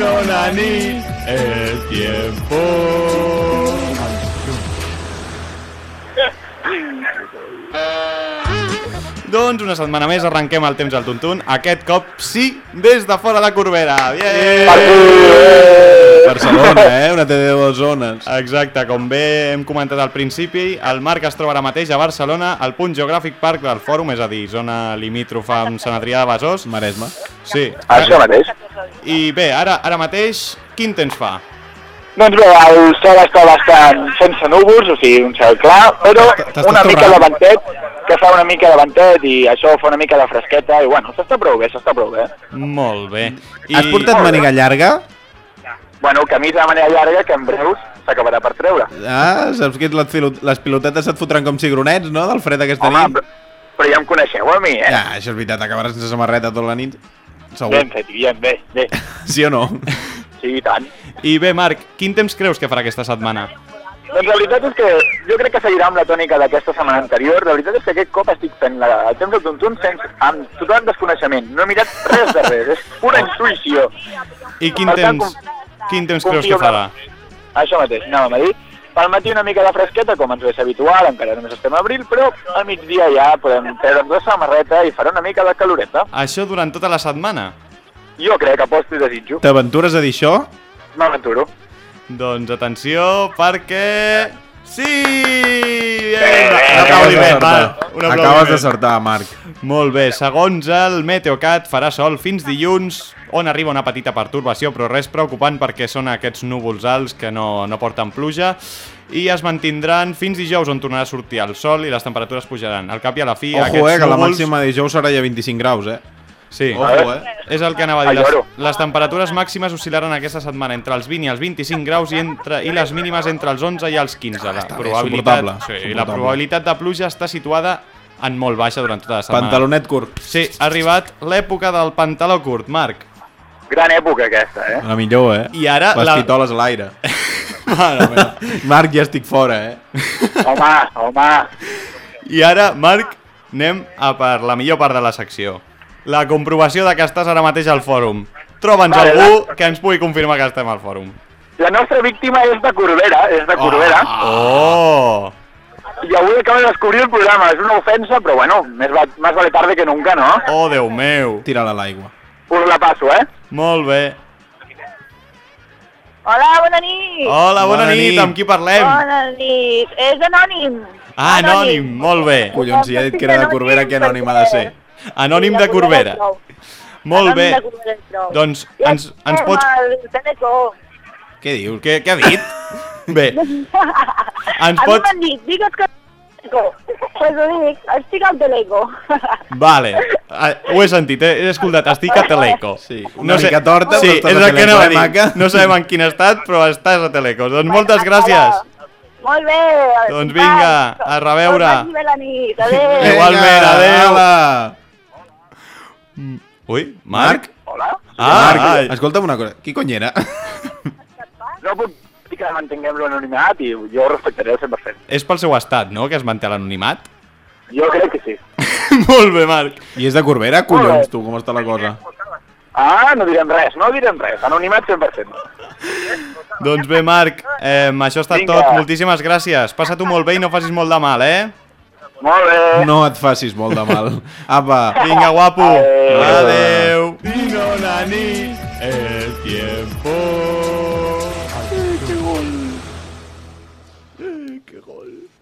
Vino Nani, el tiempo. Doncs una setmana més arrenquem el temps al Tuntun, aquest cop sí, des de fora de Corbera. Bien! Barcelona, eh? Una TD de dues zones. Exacte, com bé hem comentat al principi, el Marc es troba ara mateix a Barcelona, al punt geogràfic parc del Fòrum, és a dir, zona limítrofa amb Sant Adrià de Besòs. Maresme. Sí. Això mateix. I bé, ara ara mateix, quin temps fa? Doncs bé, el cel està bastant sense núvols, o sigui, un cel clar, però una mica de ventet, que fa una mica de ventet i això fa una mica de fresqueta i bueno, s'està prou bé, s'està prou bé. Molt bé. I... Has portat màniga llarga? Bueno, camisa de manera llarga que en breus s'acabarà per treure. Ah, saps que les, les pilotetes et fotran com cigronets, no? Del fred aquesta Home, nit. però, però ja em coneixeu a mi, eh? Ja, això és veritat, acabaràs sense samarreta tota la nit. Segur. Ben fet, bien, bé, bé. Sí o no? Sí, i tant. I bé, Marc, quin temps creus que farà aquesta setmana? Doncs la veritat és que jo crec que seguirà amb la tònica d'aquesta setmana anterior. La veritat és que aquest cop estic fent la, el temps del tuntun sense, amb total desconeixement. No he mirat res de res, és pura intuïció. I quin Per tant, temps, com- quin temps creus que farà? Això mateix, anàvem a dir. Pel matí una mica de fresqueta, com ens és habitual, encara només estem a abril, però al migdia ja podem treure'ns la samarreta i farà una mica de caloreta. Això durant tota la setmana? Jo crec, aposto i desitjo. T'aventures a dir això? M'aventuro. Doncs atenció, perquè... Sí! Bien! Un Acabes aplaudiment, va, un Acabes aplaudiment. d'acertar, Marc. Molt bé, segons el Meteocat farà sol fins dilluns, on arriba una petita pertorbació, però res preocupant perquè són aquests núvols alts que no, no porten pluja, i es mantindran fins dijous, on tornarà a sortir el sol i les temperatures pujaran. Al cap i a la fi, Ojo, aquests eh, que la núvols... màxima de dijous serà ja 25 graus, eh? Sí, Ojo, eh? és el que anava a dir. Les, les temperatures màximes oscil·laran aquesta setmana entre els 20 i els 25 graus i, entre, i les mínimes entre els 11 i els 15. La bé, probabilitat, suportable, sí, la probabilitat de pluja està situada en molt baixa durant tota la setmana. Pantalonet curt. Sí, ha arribat l'època del pantaló curt, Marc. Gran època aquesta, eh? La millor, eh? I ara Les la- pitoles a l'aire. Mare meva. Marc, ja estic fora, eh? Home, home. I ara, Marc, anem a per la millor part de la secció. La comprovació de que estàs ara mateix al fòrum. Troba'ns Vale, algú que ens pugui confirmar que estem al fòrum. La nostra víctima és de Corbera, és de Corbera. Oh! I avui acaba de descobrir el programa. És una ofensa, però bueno, més, va, més vale tarde que nunca, no? Oh, Déu meu! Tira-la a l'aigua. Us la passo, eh? Molt bé. Hola, bona nit! Hola, bona, Bona nit. nit. amb qui parlem? Bona nit! És anònim! Ah, anònim, molt bé. Collons, si ha dit que era de Corbera, que anònim ha de ser. Anònim de Corbera. Molt bé. Doncs ens, ens pots... Què dius? Què, què ha dit? Bé, ens A mi pots... m'han dit, digues que... Pues ho dic, estic al Teleco. Vale, Ah, ho he sentit, eh? he escoltat, estic a Teleco. Sí, una mica torta, sí, però estàs és a el que Teleco, eh, maca? No sabem en quin estat, però estàs a Teleco. Doncs moltes gràcies. Molt bé. Doncs vinga, a reveure. Que vagi bé la nit, adéu. Igualment, adéu. Hola. Ui, Marc? Hola? Ah, Marc, ai. escolta'm una cosa. Qui cony era? No puc dir que mantinguem l'anonimat i jo ho respectaré al 100%. És pel seu estat, no?, que es manté a l'anonimat? Jo crec que sí. Molt bé, Marc. I és de Corbera? Collons, tu, com està la cosa? Ah, no direm res, no direm res. Anonimat 100%. Doncs bé, Marc, eh, això ha estat Vinga. tot. Moltíssimes gràcies. Passa-t'ho molt bé i no facis molt de mal, eh? Molt bé. No et facis molt de mal. Apa. Vinga, guapo. Adéu. Adéu. Vino Nani, el tiempo.